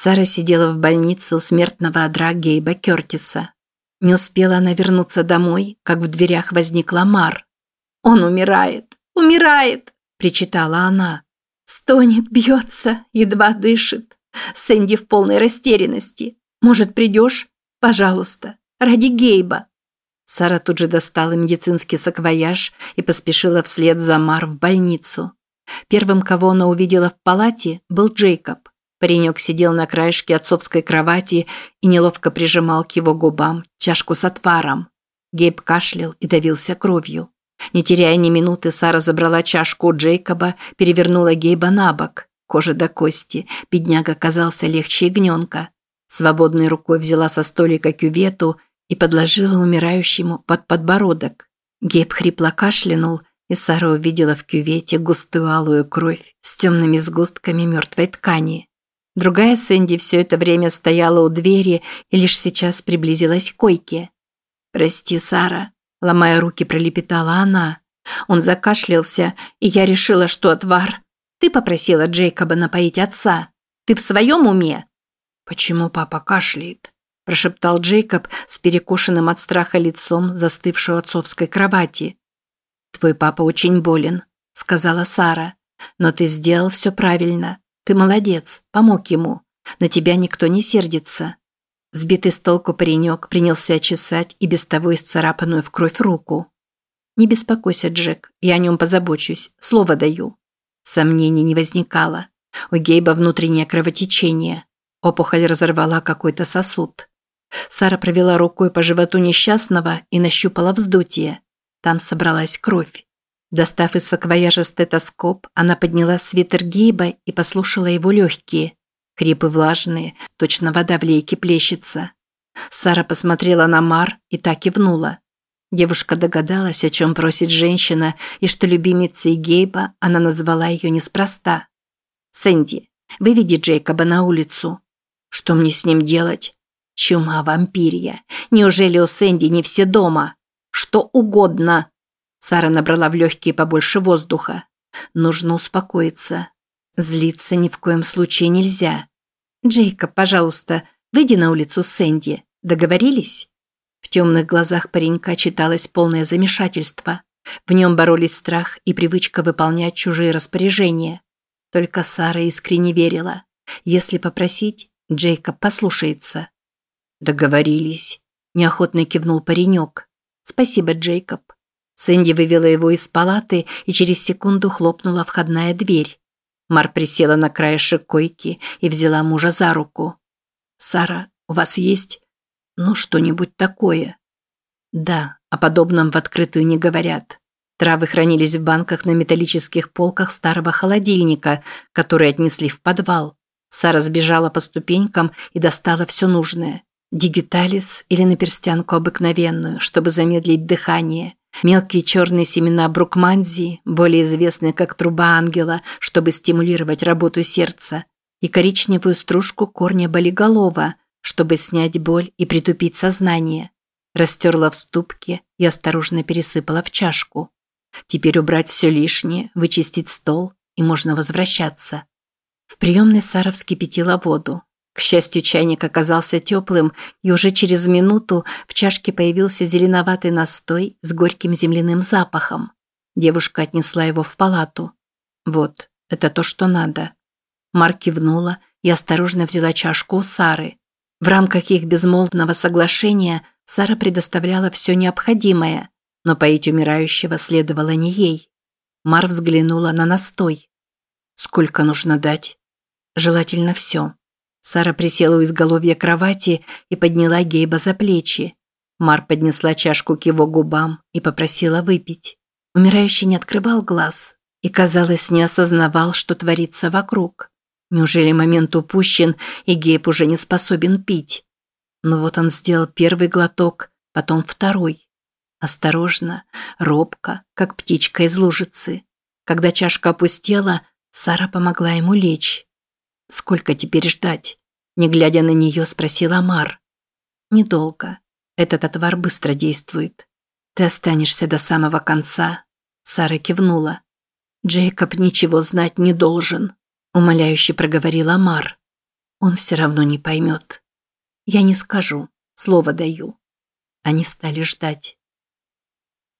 Сара сидела в больнице у смертного одра Гейба Кертиса. Не успела она вернуться домой, как в дверях возникла Мар. «Он умирает! Умирает!» – причитала она. «Стонет, бьется, едва дышит. Сэнди в полной растерянности. Может, придешь? Пожалуйста, ради Гейба». Сара тут же достала медицинский саквояж и поспешила вслед за Мар в больницу. Первым, кого она увидела в палате, был Джейкоб. Паренек сидел на краешке отцовской кровати и неловко прижимал к его губам чашку с отваром. Гейб кашлял и давился кровью. Не теряя ни минуты, Сара забрала чашку у Джейкоба, перевернула Гейба на бок. Кожа до кости, бедняга казался легче ягненка. Свободной рукой взяла со столика кювету и подложила умирающему под подбородок. Гейб хрипло кашлянул, и Сара увидела в кювете густую алую кровь с темными сгустками мертвой ткани. Другая Сэнди все это время стояла у двери и лишь сейчас приблизилась к койке. «Прости, Сара», – ломая руки, пролепетала она. Он закашлялся, и я решила, что отвар. Ты попросила Джейкоба напоить отца. Ты в своем уме? Почему папа кашляет? прошептал Джейкоб с перекошенным от страха лицом, застывшей у отцовской кровати. Твой папа очень болен, сказала Сара. Но ты сделал все правильно. Ты молодец, помог ему. На тебя никто не сердится. Сбитый с толку паренек принялся чесать и без того исцарапанную в кровь руку. «Не беспокойся, Джек, я о нем позабочусь, слово даю». Сомнений не возникало. У Гейба внутреннее кровотечение. Опухоль разорвала какой-то сосуд. Сара провела рукой по животу несчастного и нащупала вздутие. Там собралась кровь. Достав из саквояжа стетоскоп, она подняла свитер Гейба и послушала его легкие. Крипы влажные, точно вода в лейке плещется. Сара посмотрела на Мар и так кивнула. Девушка догадалась, о чем просит женщина, и что любимицей Гейба она назвала ее неспроста. «Сэнди, выведи Джейкоба на улицу». «Что мне с ним делать?» «Чума вампирья. Неужели у Сэнди не все дома?» «Что угодно», Сара набрала в легкие побольше воздуха. Нужно успокоиться. Злиться ни в коем случае нельзя. «Джейкоб, пожалуйста, выйди на улицу Сэнди. Договорились?» В темных глазах паренька читалось полное замешательство. В нем боролись страх и привычка выполнять чужие распоряжения. Только Сара искренне верила. Если попросить, Джейкоб послушается. «Договорились», – неохотно кивнул паренек. «Спасибо, Джейкоб. Сэнди вывела его из палаты, и через секунду хлопнула входная дверь. Мар присела на краешек койки и взяла мужа за руку. «Сара, у вас есть, ну, что-нибудь такое?» «Да, о подобном в открытую не говорят. Травы хранились в банках на металлических полках старого холодильника, который отнесли в подвал. Сара сбежала по ступенькам и достала все нужное. Дигиталис или наперстянку обыкновенную, чтобы замедлить дыхание. Мелкие черные семена брукманзии, более известные как труба ангела, чтобы стимулировать работу сердца, и коричневую стружку корня болиголова, чтобы снять боль и притупить сознание. Растерла в ступке и осторожно пересыпала в чашку. Теперь убрать все лишнее, вычистить стол, и можно возвращаться. В приемной Сара вскипятила воду. К счастью, чайник оказался теплым, и уже через минуту в чашке появился зеленоватый настой с горьким земляным запахом. Девушка отнесла его в палату. «Вот, это то, что надо». Марк кивнула и осторожно взяла чашку у Сары. В рамках их безмолвного соглашения Сара предоставляла все необходимое, но поить умирающего следовало не ей. Мар взглянула на настой. «Сколько нужно дать?» «Желательно все». Сара присела у изголовья кровати и подняла Гейба за плечи. Мар поднесла чашку к его губам и попросила выпить. Умирающий не открывал глаз и, казалось, не осознавал, что творится вокруг. Неужели момент упущен, и Гейб уже не способен пить? Но вот он сделал первый глоток, потом второй. Осторожно, робко, как птичка из лужицы. Когда чашка опустела, Сара помогла ему лечь. «Сколько теперь ждать?» Не глядя на нее, спросил Амар. «Недолго. Этот отвар быстро действует. Ты останешься до самого конца». Сара кивнула. «Джейкоб ничего знать не должен», – умоляюще проговорил Амар. Он все равно не поймет. Я не скажу, слово даю. Они стали ждать.